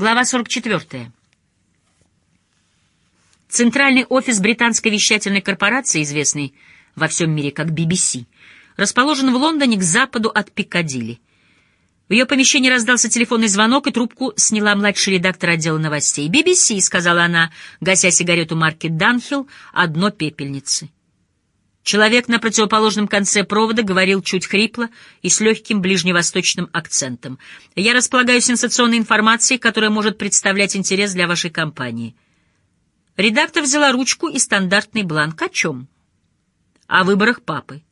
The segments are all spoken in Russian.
Глава 44. Центральный офис британской вещательной корпорации, известный во всем мире как BBC, расположен в Лондоне к западу от Пикадилли. В ее помещении раздался телефонный звонок, и трубку сняла младший редактор отдела новостей. «BBC», — сказала она, гася сигарету марки «Данхилл», одно пепельницы. Человек на противоположном конце провода говорил чуть хрипло и с легким ближневосточным акцентом. «Я располагаю сенсационной информацией, которая может представлять интерес для вашей компании». Редактор взяла ручку и стандартный бланк. «О чем?» «О выборах папы».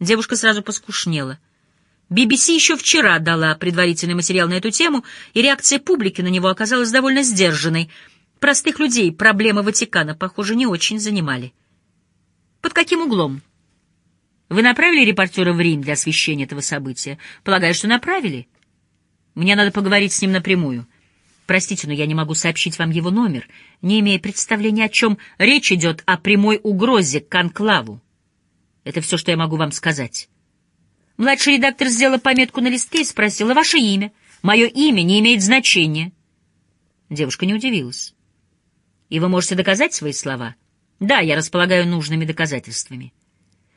Девушка сразу поскушнела. BBC еще вчера дала предварительный материал на эту тему, и реакция публики на него оказалась довольно сдержанной. Простых людей проблемы Ватикана, похоже, не очень занимали. Под каким углом? Вы направили репортера в Рим для освещения этого события? Полагаю, что направили. Мне надо поговорить с ним напрямую. Простите, но я не могу сообщить вам его номер, не имея представления, о чем речь идет о прямой угрозе к конклаву. Это все, что я могу вам сказать. Младший редактор сделала пометку на листке и спросила, «Ваше имя? Мое имя не имеет значения». Девушка не удивилась. «И вы можете доказать свои слова?» Да, я располагаю нужными доказательствами.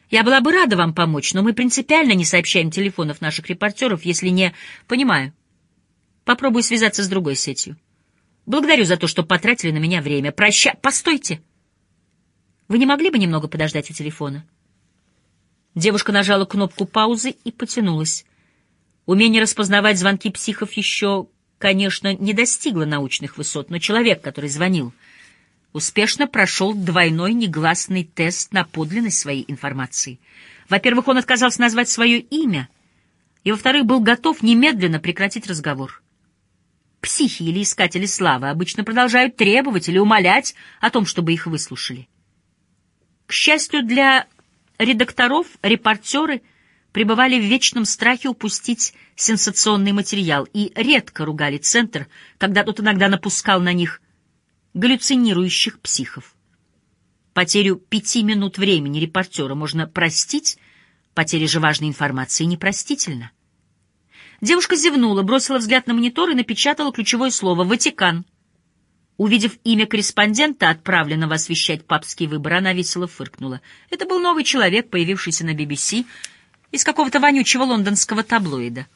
Я была бы рада вам помочь, но мы принципиально не сообщаем телефонов наших репортеров, если не... Понимаю. Попробую связаться с другой сетью. Благодарю за то, что потратили на меня время. Проща... Постойте! Вы не могли бы немного подождать у телефона? Девушка нажала кнопку паузы и потянулась. Умение распознавать звонки психов еще, конечно, не достигло научных высот, но человек, который звонил успешно прошел двойной негласный тест на подлинность своей информации. Во-первых, он отказался назвать свое имя, и, во-вторых, был готов немедленно прекратить разговор. Психи или искатели славы обычно продолжают требовать или умолять о том, чтобы их выслушали. К счастью для редакторов, репортеры пребывали в вечном страхе упустить сенсационный материал и редко ругали Центр, когда тот иногда напускал на них галлюцинирующих психов. Потерю пяти минут времени репортера можно простить, потеря же важной информации непростительна. Девушка зевнула, бросила взгляд на монитор и напечатала ключевое слово «Ватикан». Увидев имя корреспондента, отправленного освещать папские выборы, она весело фыркнула. Это был новый человек, появившийся на BBC из какого-то вонючего лондонского таблоида.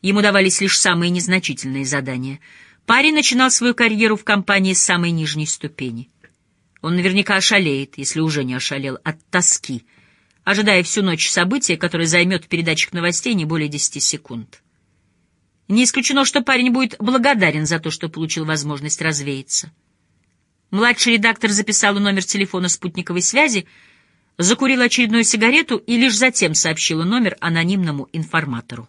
Ему давались лишь самые незначительные задания — Парень начинал свою карьеру в компании с самой нижней ступени. Он наверняка ошалеет, если уже не ошалел, от тоски, ожидая всю ночь события, которое займет в передачах новостей не более десяти секунд. Не исключено, что парень будет благодарен за то, что получил возможность развеяться. Младший редактор записал номер телефона спутниковой связи, закурил очередную сигарету и лишь затем сообщила номер анонимному информатору.